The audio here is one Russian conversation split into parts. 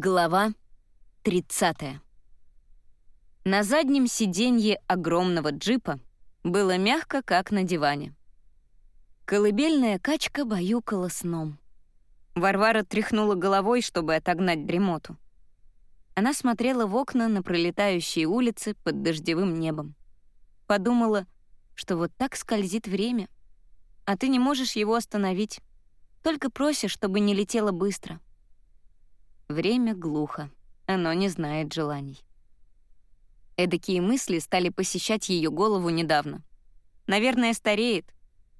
Глава 30. На заднем сиденье огромного джипа было мягко, как на диване. Колыбельная качка баюкала сном. Варвара тряхнула головой, чтобы отогнать дремоту. Она смотрела в окна на пролетающие улицы под дождевым небом. Подумала, что вот так скользит время, а ты не можешь его остановить, только просишь, чтобы не летело быстро — Время глухо, оно не знает желаний. Эдакие мысли стали посещать ее голову недавно. Наверное, стареет.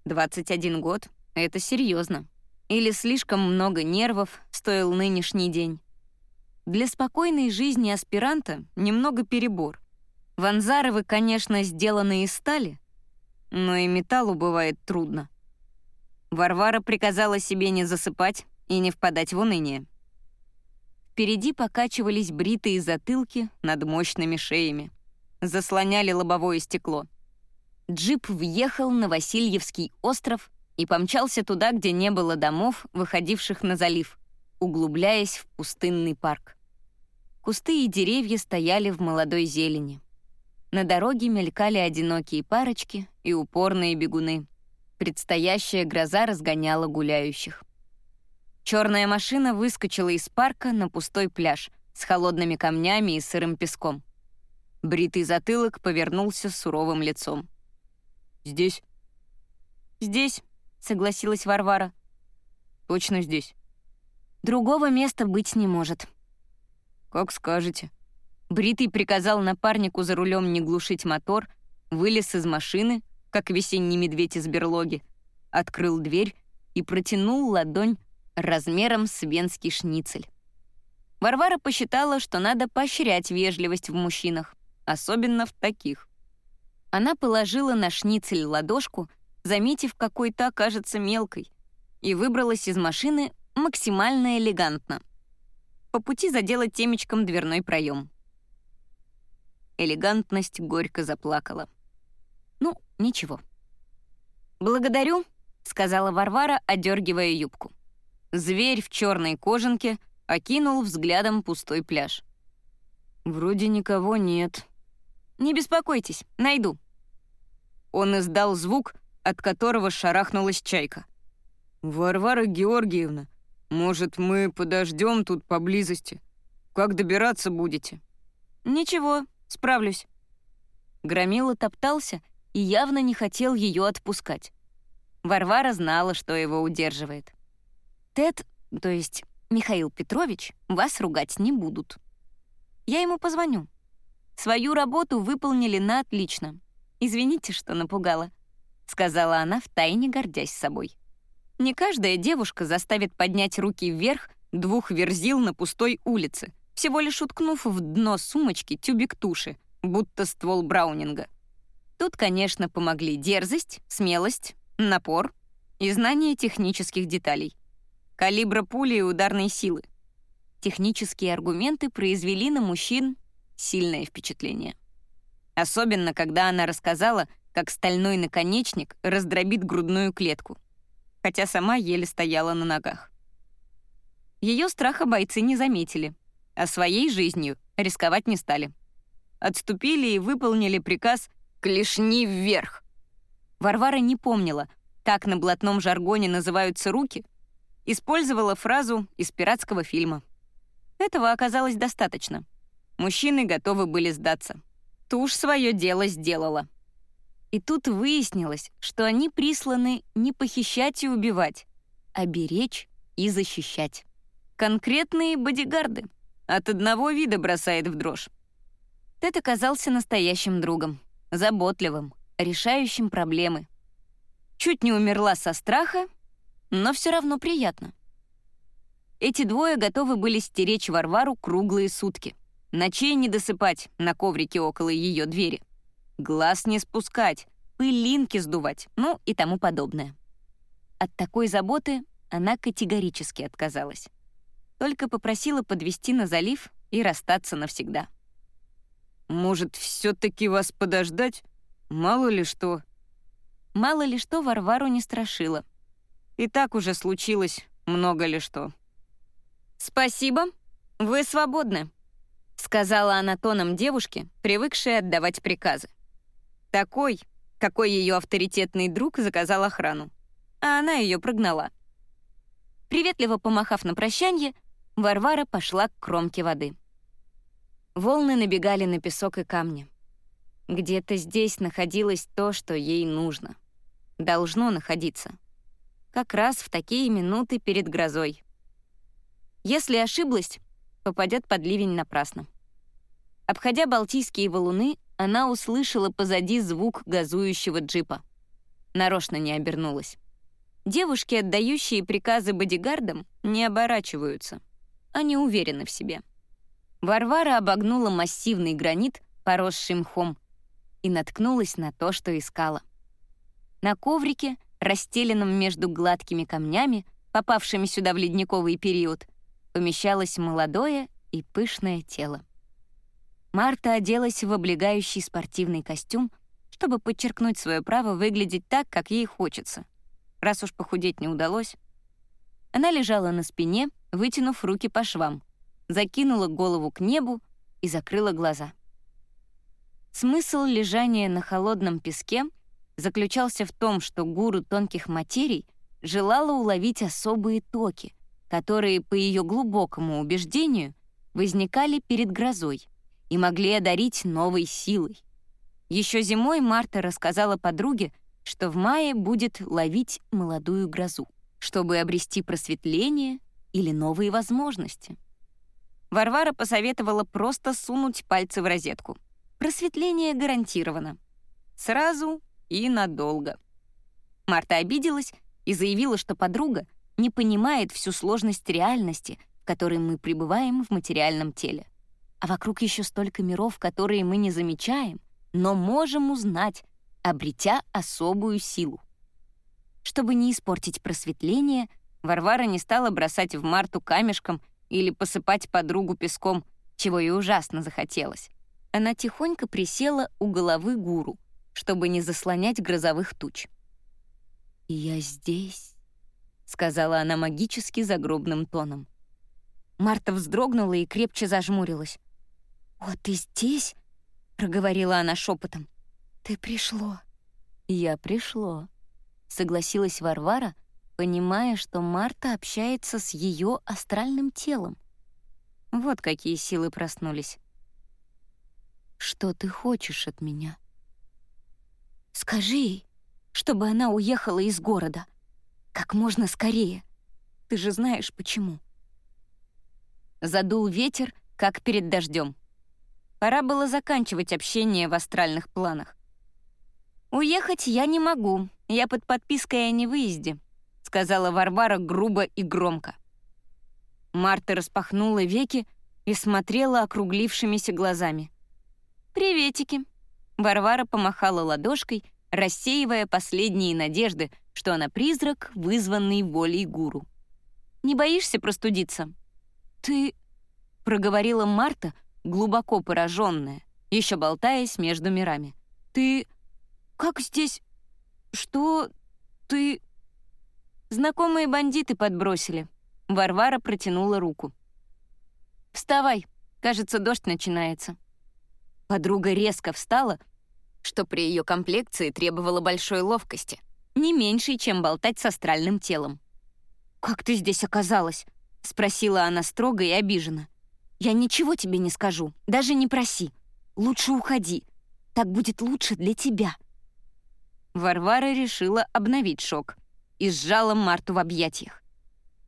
21 год — это серьезно. Или слишком много нервов стоил нынешний день. Для спокойной жизни аспиранта немного перебор. Ванзаровы, конечно, сделаны из стали, но и металлу бывает трудно. Варвара приказала себе не засыпать и не впадать в уныние. Впереди покачивались бритые затылки над мощными шеями. Заслоняли лобовое стекло. Джип въехал на Васильевский остров и помчался туда, где не было домов, выходивших на залив, углубляясь в пустынный парк. Кусты и деревья стояли в молодой зелени. На дороге мелькали одинокие парочки и упорные бегуны. Предстоящая гроза разгоняла гуляющих. Черная машина выскочила из парка на пустой пляж с холодными камнями и сырым песком. Бритый затылок повернулся суровым лицом. «Здесь?» «Здесь», — согласилась Варвара. «Точно здесь?» «Другого места быть не может». «Как скажете». Бритый приказал напарнику за рулем не глушить мотор, вылез из машины, как весенний медведь из берлоги, открыл дверь и протянул ладонь размером с венский шницель. Варвара посчитала, что надо поощрять вежливость в мужчинах, особенно в таких. Она положила на шницель ладошку, заметив какой-то кажется мелкой, и выбралась из машины максимально элегантно. По пути задела темечком дверной проем. Элегантность горько заплакала. Ну, ничего. «Благодарю», — сказала Варвара, одергивая юбку. Зверь в черной кожанке окинул взглядом пустой пляж. «Вроде никого нет». «Не беспокойтесь, найду». Он издал звук, от которого шарахнулась чайка. «Варвара Георгиевна, может, мы подождем тут поблизости? Как добираться будете?» «Ничего, справлюсь». Громила топтался и явно не хотел ее отпускать. Варвара знала, что его удерживает. Тед, то есть Михаил Петрович, вас ругать не будут. Я ему позвоню. Свою работу выполнили на отлично. Извините, что напугала», — сказала она, втайне гордясь собой. Не каждая девушка заставит поднять руки вверх двух верзил на пустой улице, всего лишь уткнув в дно сумочки тюбик туши, будто ствол Браунинга. Тут, конечно, помогли дерзость, смелость, напор и знание технических деталей калибра пули и ударной силы. Технические аргументы произвели на мужчин сильное впечатление. Особенно, когда она рассказала, как стальной наконечник раздробит грудную клетку, хотя сама еле стояла на ногах. Ее страха бойцы не заметили, а своей жизнью рисковать не стали. Отступили и выполнили приказ «клешни вверх». Варвара не помнила, как на блатном жаргоне называются руки — использовала фразу из пиратского фильма. Этого оказалось достаточно. Мужчины готовы были сдаться. Тушь свое дело сделала. И тут выяснилось, что они присланы не похищать и убивать, а беречь и защищать. Конкретные бодигарды. От одного вида бросает в дрожь. Тед оказался настоящим другом, заботливым, решающим проблемы. Чуть не умерла со страха но все равно приятно. Эти двое готовы были стеречь Варвару круглые сутки. Ночей не досыпать на коврике около ее двери. Глаз не спускать, пылинки сдувать, ну и тому подобное. От такой заботы она категорически отказалась. Только попросила подвести на залив и расстаться навсегда. «Может, все таки вас подождать? Мало ли что». Мало ли что Варвару не страшило — и так уже случилось много ли что. «Спасибо», «Вы свободны», — сказала она тоном девушки, привыкшей отдавать приказы. Такой, какой ее авторитетный друг заказал охрану, а она ее прогнала. Приветливо помахав на прощание, Варвара пошла к кромке воды. Волны набегали на песок и камни. Где-то здесь находилось то, что ей нужно. Должно находиться. Как раз в такие минуты перед грозой. Если ошиблась, попадет под ливень напрасно. Обходя Балтийские валуны, она услышала позади звук газующего джипа. Нарочно не обернулась. Девушки, отдающие приказы бодигардам, не оборачиваются. Они уверены в себе. Варвара обогнула массивный гранит, поросший мхом, и наткнулась на то, что искала. На коврике, расстеленном между гладкими камнями, попавшими сюда в ледниковый период, помещалось молодое и пышное тело. Марта оделась в облегающий спортивный костюм, чтобы подчеркнуть свое право выглядеть так, как ей хочется. Раз уж похудеть не удалось. Она лежала на спине, вытянув руки по швам, закинула голову к небу и закрыла глаза. Смысл лежания на холодном песке заключался в том, что гуру тонких материй желала уловить особые токи, которые, по ее глубокому убеждению, возникали перед грозой и могли одарить новой силой. Еще зимой Марта рассказала подруге, что в мае будет ловить молодую грозу, чтобы обрести просветление или новые возможности. Варвара посоветовала просто сунуть пальцы в розетку. Просветление гарантировано. Сразу и надолго. Марта обиделась и заявила, что подруга не понимает всю сложность реальности, в которой мы пребываем в материальном теле. А вокруг еще столько миров, которые мы не замечаем, но можем узнать, обретя особую силу. Чтобы не испортить просветление, Варвара не стала бросать в Марту камешком или посыпать подругу песком, чего ей ужасно захотелось. Она тихонько присела у головы гуру, чтобы не заслонять грозовых туч. «Я здесь», — сказала она магически загробным тоном. Марта вздрогнула и крепче зажмурилась. «О, ты здесь?» — проговорила она шепотом. «Ты пришло». «Я пришло», — согласилась Варвара, понимая, что Марта общается с ее астральным телом. Вот какие силы проснулись. «Что ты хочешь от меня?» «Скажи чтобы она уехала из города», как можно скорее. Ты же знаешь, почему. Задул ветер, как перед дождем. Пора было заканчивать общение в астральных планах. «Уехать я не могу, я под подпиской о невыезде», сказала Варвара грубо и громко. Марта распахнула веки и смотрела округлившимися глазами. «Приветики!» Варвара помахала ладошкой, рассеивая последние надежды, что она призрак, вызванный волей гуру. «Не боишься простудиться?» «Ты...» — проговорила Марта, глубоко пораженная, еще болтаясь между мирами. «Ты... как здесь... что... ты...» Знакомые бандиты подбросили. Варвара протянула руку. «Вставай, кажется, дождь начинается». Подруга резко встала, что при ее комплекции требовало большой ловкости не меньшей, чем болтать с астральным телом. «Как ты здесь оказалась?» — спросила она строго и обиженно. «Я ничего тебе не скажу, даже не проси. Лучше уходи. Так будет лучше для тебя». Варвара решила обновить шок и сжала Марту в объятиях.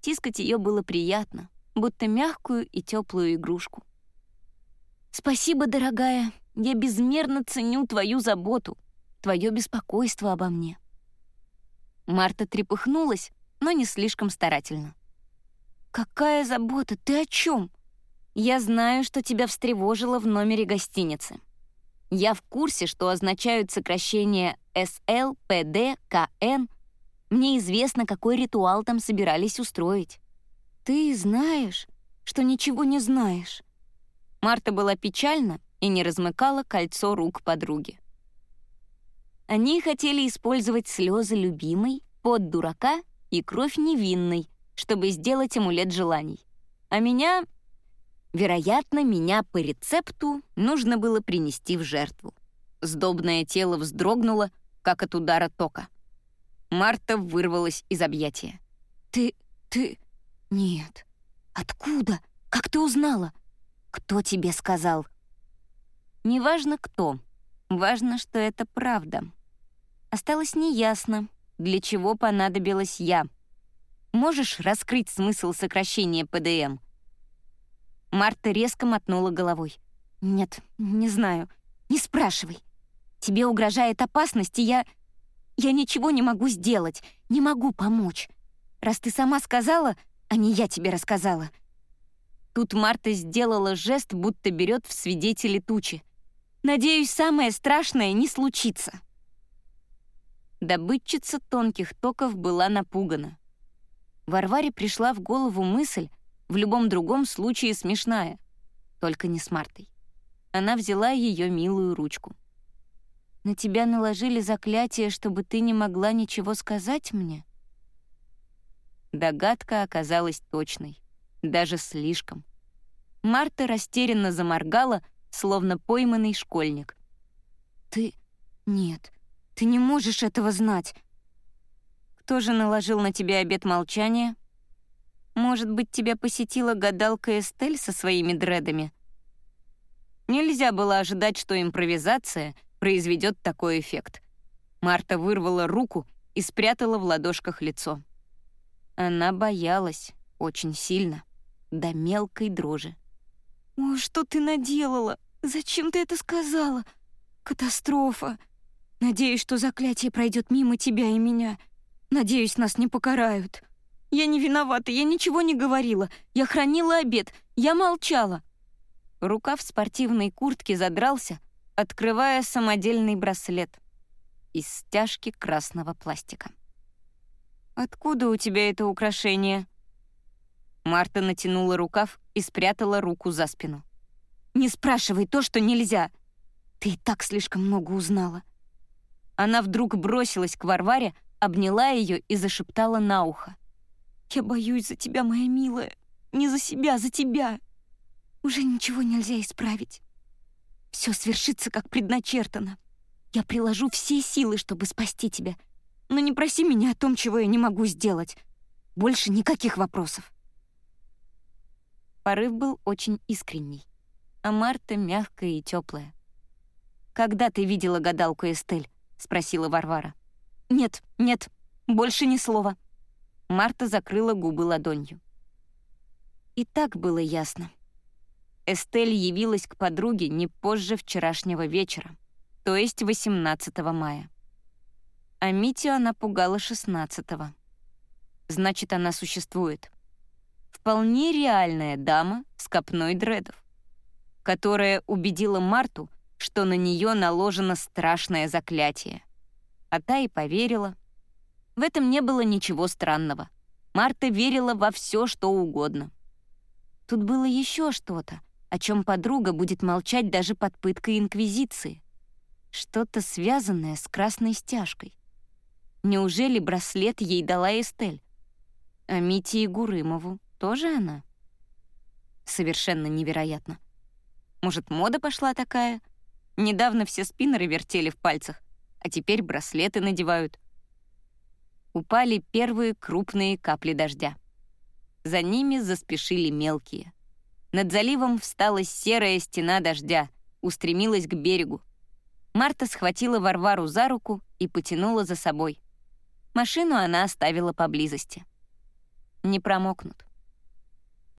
Тискать ее было приятно, будто мягкую и теплую игрушку. «Спасибо, дорогая. Я безмерно ценю твою заботу, твое беспокойство обо мне. Марта трепыхнулась, но не слишком старательно. «Какая забота? Ты о чем? Я знаю, что тебя встревожило в номере гостиницы. Я в курсе, что означают сокращения СЛ, ПД, КН. Мне известно, какой ритуал там собирались устроить. Ты знаешь, что ничего не знаешь». Марта была печальна и не размыкала кольцо рук подруги. Они хотели использовать слезы любимой, под дурака и кровь невинной, чтобы сделать амулет желаний. А меня... Вероятно, меня по рецепту нужно было принести в жертву. Сдобное тело вздрогнуло, как от удара тока. Марта вырвалась из объятия. «Ты... ты... нет. Откуда? Как ты узнала? Кто тебе сказал?» «Неважно, кто. Важно, что это правда. Осталось неясно, для чего понадобилась я. Можешь раскрыть смысл сокращения ПДМ?» Марта резко мотнула головой. «Нет, не знаю. Не спрашивай. Тебе угрожает опасность, и я... Я ничего не могу сделать, не могу помочь. Раз ты сама сказала, а не я тебе рассказала». Тут Марта сделала жест, будто берет в свидетели тучи. «Надеюсь, самое страшное не случится». Добытчица тонких токов была напугана. Варваре пришла в голову мысль, в любом другом случае смешная, только не с Мартой. Она взяла ее милую ручку. «На тебя наложили заклятие, чтобы ты не могла ничего сказать мне?» Догадка оказалась точной, даже слишком. Марта растерянно заморгала, словно пойманный школьник. «Ты... нет, ты не можешь этого знать!» «Кто же наложил на тебя обет молчания?» Может быть, тебя посетила гадалка Эстель со своими дредами? Нельзя было ожидать, что импровизация произведет такой эффект. Марта вырвала руку и спрятала в ладошках лицо. Она боялась очень сильно, до мелкой дрожи. «О, что ты наделала? Зачем ты это сказала? Катастрофа! Надеюсь, что заклятие пройдет мимо тебя и меня. Надеюсь, нас не покарают». Я не виновата, я ничего не говорила. Я хранила обед, я молчала». Рукав спортивной куртки задрался, открывая самодельный браслет из стяжки красного пластика. «Откуда у тебя это украшение?» Марта натянула рукав и спрятала руку за спину. «Не спрашивай то, что нельзя. Ты и так слишком много узнала». Она вдруг бросилась к Варваре, обняла ее и зашептала на ухо. Я боюсь за тебя, моя милая. Не за себя, за тебя. Уже ничего нельзя исправить. Все свершится, как предначертано. Я приложу все силы, чтобы спасти тебя. Но не проси меня о том, чего я не могу сделать. Больше никаких вопросов. Порыв был очень искренний, а Марта мягкая и теплая. «Когда ты видела гадалку Эстель?» — спросила Варвара. «Нет, нет, больше ни слова», Марта закрыла губы ладонью. И так было ясно. Эстель явилась к подруге не позже вчерашнего вечера, то есть 18 мая. А Митю она пугала 16 -го. Значит, она существует. Вполне реальная дама с копной дредов, которая убедила Марту, что на нее наложено страшное заклятие. А та и поверила, в этом не было ничего странного. Марта верила во все, что угодно. Тут было еще что-то, о чем подруга будет молчать даже под пыткой Инквизиции. Что-то связанное с красной стяжкой. Неужели браслет ей дала Эстель? А Мите и Гурымову тоже она? Совершенно невероятно. Может, мода пошла такая? Недавно все спиннеры вертели в пальцах, а теперь браслеты надевают — упали первые крупные капли дождя. За ними заспешили мелкие. Над заливом встала серая стена дождя, устремилась к берегу. Марта схватила Варвару за руку и потянула за собой. Машину она оставила поблизости. Не промокнут.